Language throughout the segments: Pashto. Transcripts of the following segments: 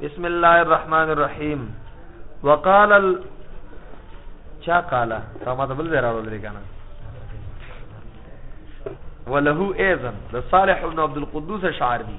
بسم الله الرحمن الرحیم وقال ال... چا قال تا ما ته بل ځای راوړل دي کنه وله اذن د صالح بن عبد القدوس شعر دی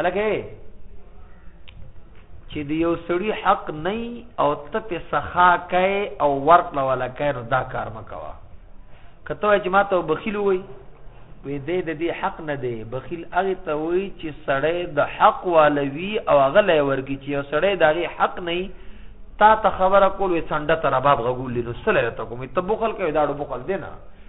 الګه چې د یو سړي حق نه او ته په سخا کوي او ورکړه ولا کوي نو دا کار مکوا کته چې ما ته بخیل وي وې دې د دې حق نه دی بخیل هغه ته وي چې سړی د حق والوي او هغه لای ورګي چې یو سړی دغه حق نه تا ته خبره کول وې څنډه تر باب غوول نو سره ته کوم ته بخل کوي دا بخل دی نه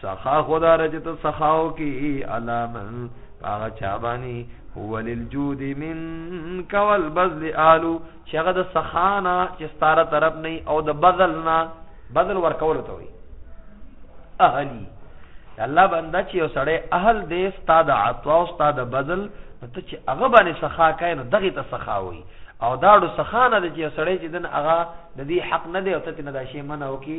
سخا خدا رجه ته سخاو کی علامن پاغه چابانی هو للجود من کول بذل آلو چغه د سخانا چې ستاره طرف نه او د بدلنا بدل ورکول ته وي اهلی الله بندا چې یو سړی اهل دی استاد عطوا او استاد بدل ته چې هغه باندې سخا کوي نو دغه ته سخا وي او داړو سخانه د چې سړی چې دن هغه د دې حق نه دی او ته نه دا شی منه وکي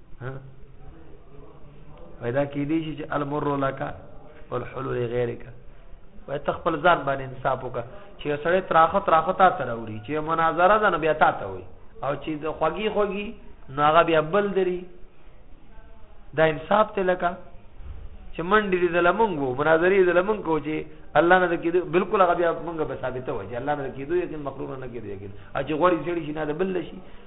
پیدا کې دي چې المر لك والحلول غيرك وای تخپل ځان باندې انصاف وکړه چې سړی تراخه تراخه تا تر وړي چې مناظره ده نو بیا تا ته وي او چې د خوږی خوږی نو هغه بیا بل دري دا انصاف ته لکه چې منډې دې زلمنګ وو مناظرې زلمنګ کو چې الله نه کېدو بالکل هغه بیا موږ به ثابته وای چې الله نه کېدو یقین مخرور نه کېدو یقین اجه غوړي سړي شي نه د بل شي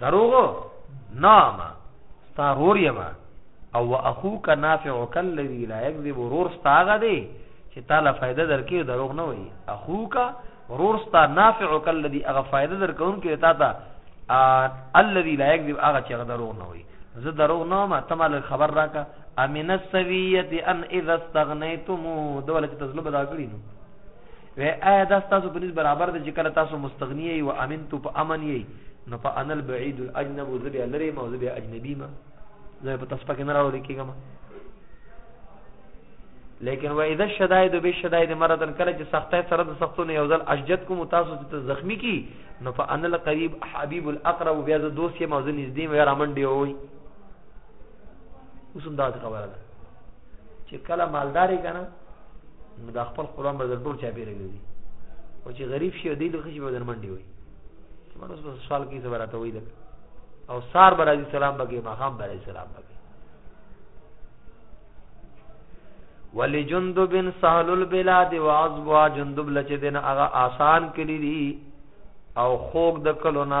دروغ نام ستا رور یم او اخوک نافعک الذی لا یکذب رور ستا هغه دی چې تعالی فائدہ درکې دروغ نه وایي اخوک رور ستا نافعک الذی هغه فائدہ درکون کې تا ته الذي لا يكذب هغه چې هغه دروغ نه وي زه دروغ نه ما ته مال خبر راکا امن السويه ان اذا استغنيتم دوله چې تزلو بدا کړی نو وې ایا دا ستاسو په نس برابر ده چې کله تاسو مستغنی یی و امنتو په امن یی نو په انل بعید الاجنب زه بیا لرې ما زه بیا اجنبی ما زه په تاسو پکې نه راول کېږم لیکن و اذا شدائد به شدائد مرضن کله چې سختای سره د سختونو یو ځل اشجت کوم تاسو ته زخمی کی نو په انل قریب حبیب الاقرب بیا زه دوست یم او زه نږدې مې رامنډي وای اوسم دا خبره ده چې کله مالدارې کنه نو دا خپل قرآن به ضرور چا پیره کوي او چې غریب شي دی لوخ شي به درمنډي وي چې منوس په سوال کې څه براته وي او سار برازي سلام بګي ماخام برازي سلام بګي ولی جندب سهل البلاد وعظوا جندب لچ دین اغا آسان کلی دی او خوک د کلونه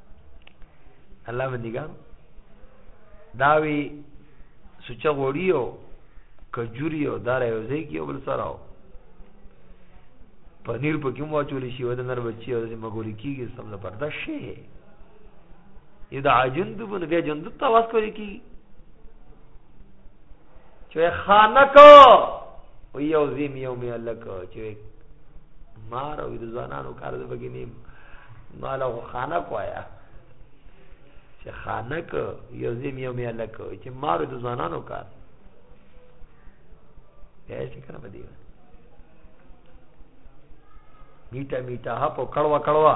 الله بندګان دا وی سوچ غوړی او کجوري او دار یو ځای کې بل سره او پنیر په کوم واچول شي ود نر بچي او د مګوري کیږي سم نه پردا شي یدا جند بنګه جند تواس کوي کی چې خانک او یو زیم یو می الک چې مار او د ځوانانو کار د بګی نیم مال او خانک وایا چې خانک یو زیم یو می الک چې مار د ځوانانو کار یا چې کنه بدی میټا میټا هپو کړوا کړوا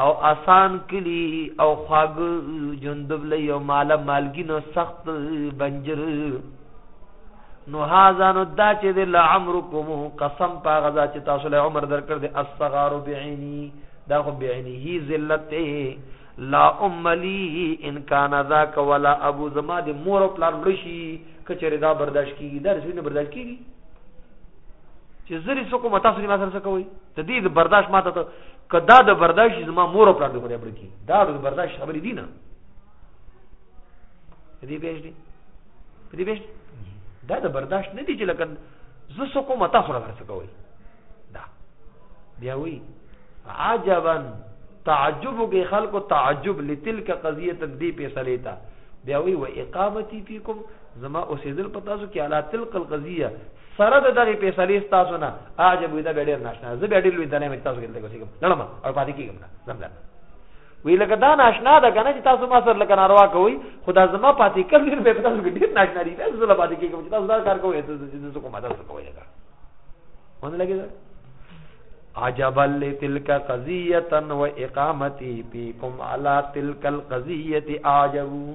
او اسان کلي او خواږه جندب له یو ماله مالګي نو سخت بنجر نو هاذا نو دا چې د لعمرکم قسم په غزا چې تاسو له عمر درکړ دي الصغار بعینی دا خو بعینی هی ذلت لا ام لی ان کان ذاک ولا ابو زما د مور او پلار مړشي کچره دا برداشت کیږي دا رسونه برداشت کیږي چې زری سکو متا سری ما سره سکوي ته دې برداشت ماته که دا د برداشت شي زما مور او پلار دې خدای مړ کړي دا د برداشت خبرې دي نه په دې پېژ دي په دې پېژ دا د برداشت نه دي چې لکه زه څه کوم تاسو راغره څه کوئ دا بیا وی عجبا تعجب کې خلکو تعجب لتلک قضیه دې فیصله تا بیا وی و اقامتی فیکم زما اوسېدل پتا سو کې علا تلک القضیه سره د دغې فیصلې ستاسو نه اعجب وي دا بیا ډېر ناشنا زه بیا ډېر لوی دنه مې تاسو کې دلته اوسېږم لړم او پاتې کېږم نه زم دنه وی لکه دا ناشنا ده کنه چې تاسو ما سره لکه ناروا کوي خدا زما پاتې کول ډېر به تاسو کې ډېر ناشنا دي تاسو زما پاتې کېږم چې تاسو دا کار کوئ تاسو کومه تاسو کوئ لکه ونه لګي عجبا لتلك قضيه واقامتي فيكم على تلك القضيه اعجبوا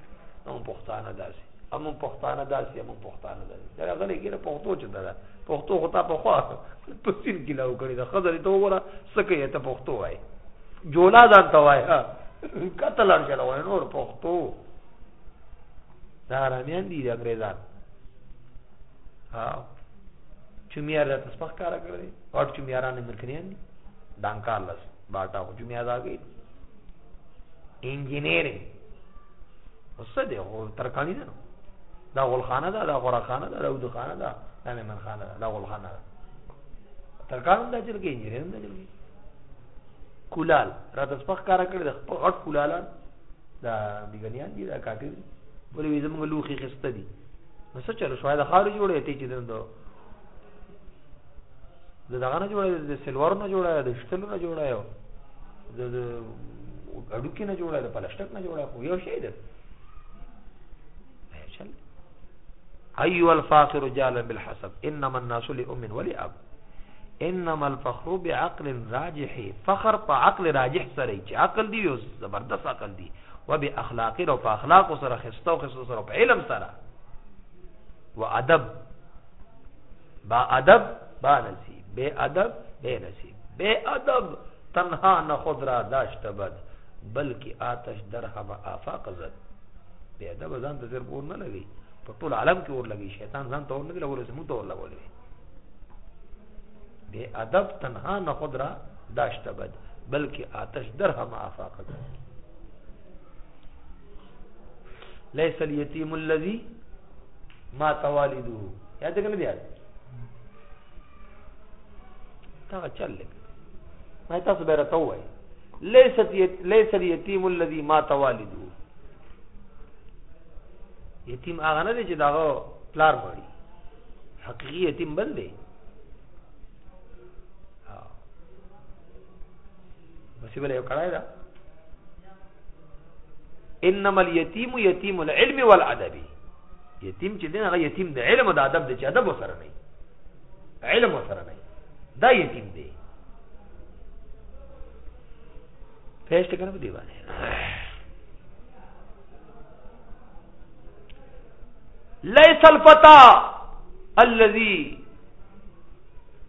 نو پښتانه داسي هم پښتانه داسي هم پښتانه داسي دا غلې ګره پښتو چې دا پښتو خو تا په خوا په سین کې لاو کړی دا خزر ته وګوره سکه ته پښتو وای جولا ځان ته وای ها قتل ان شاء الله نور پښتو دا رامیان دي انګريزان ها چمیار ته سپخ کارا کړی او چمیارانه مرکریان دي دانکار لسه باټا خو جمعې ادا کوي انجینیرینګ اوس دې خو ترکانی ده نو دا غلخانه ده دا غورخانه ده دا ودخانه ده دا میمن خانه ده دا غلخانه ده ترکان هم دا چل کې انجینیر هم دا چل کې کولال را د سپخ کار کړی د خپل غټ کولالان دا بیګنیان دي دا کاټیر ولې زموږ لوخي خسته دي نو څه چلو شوای د خارج جوړې ته چې دندو د دغه نه جوړه د سلور نه جوړه د شتلو نه جوړه یو د اډو کې نه جوړه د پلاسټیک نه جوړه خو یو شی ده چل ايو الفاخر جال بالحسب انما الناس لام ولي اب انما الفخر بعقل راجح فخر په عقل راجح سره چې عقل دی یو زبردست عقل دی و به اخلاقی او په اخلاق سره خسته او خسته سره په علم سره و ادب با ادب با نصیب بے ادب بے نصیب بے ادب تنها نه خود را داشته بد بلکې آتش در همه آفاق زد بے ادب ځان ته صرف اور نه لګي په ټول عالم کې اور لګي شیطان ځان ته اور نه لګول سمو ته اور لګول بے ادب تنها نه خود را داشته بد بلکې آتش در همه آفاق زد ليس اليتيم الذي ما توالده یاد کنه دی یاد دا چل لګ ما تاسو به راته وای ليس ليس اليتيم الذي ما توالده یتیم هغه نه دی چې داغه پلار مړی حقیقی یتیم بل دی مصیبه له کړای دا انما اليتيم يتيم العلم والادب یتیم چې دین هغه یتیم د علم او د ادب د چې ادب وسره نه علم وسره نه دا یتیم دی پېشت کړم دی باندې ليس الفتى الذي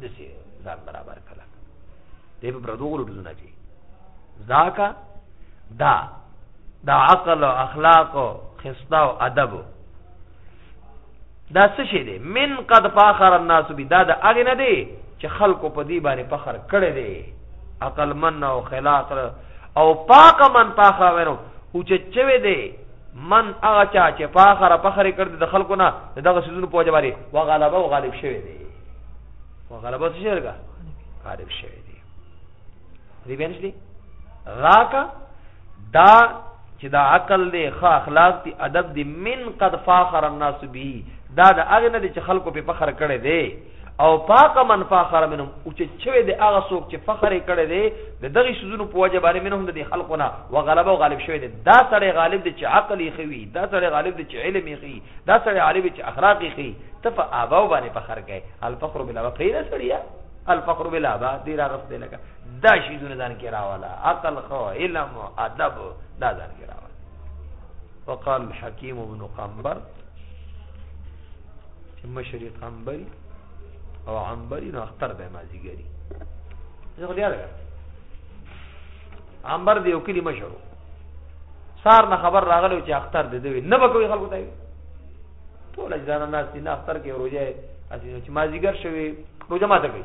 د سي ځان برابر کړه دې په پردو غلو دونه چی ذاکا دا دا عقل او اخلاق او خصله او ادب دا څه شي دي من قد فاخر الناس بدا دا اغه نه دي چې خلکو په دې باندې فخر کړي دي عقل من او خلاق او پاک من پاخه ورو او چې چوي دي من هغه چا چې پاخه را پخره کړ د خلکو نه دغه سيزونو په وجباري و غلبه او غالب شوی دی و غلبه څه شرګه غالب شوی دی دې بنش دي راکا دا چې دا عقل دی خا اخلاق دی ادب دی من قد فاخر الناس به دا د اغنه چې خلکو په فخر کړي دی او فاق من فاخر منهم او چې چوي د هغه څوک چې فخر کړي دي د دغه سيزونو په وجه باندې منهم د خلقونه وغلب او غالب شوی دي دا سړی غالب دي چې عقل یې خوي دا سړی غالب دي چې علم یې خوي دا سړی عالم چې اخلاق یې خوي تف اباو باندې فخر کوي الفخر بلا فقير سړیا الفخر بلا با دی راغسته لګا دا شیزونه ځان کې راواله عقل خو علم او ادب دا ځان کې راواله وقال الحكيم بن قنبر چې مشرق عنبري او عنبري نو اختر به مازیګري زه خو یاد کړم عنبر دی یو کلی مشر سار نه خبر راغلی چې اختر دی دوی نه به کوي خلکو ته ټول اجزانه ناس دي نه اختر کې روزه اسینه چې مازیګر شوی روزه ماته کوي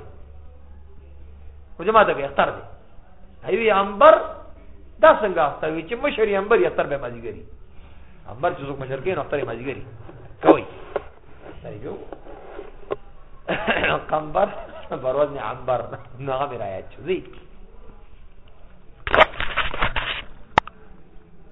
روزه ماته کوي اختر دی هیوی عنبر دا څنګه اختر وي چې مشر عنبر یې اختر به مازیګري عمر چې څوک مشر کې نو اختر مازیګری کوي سایو قمبر بروز نه عمبر نو هغه رايات شو زی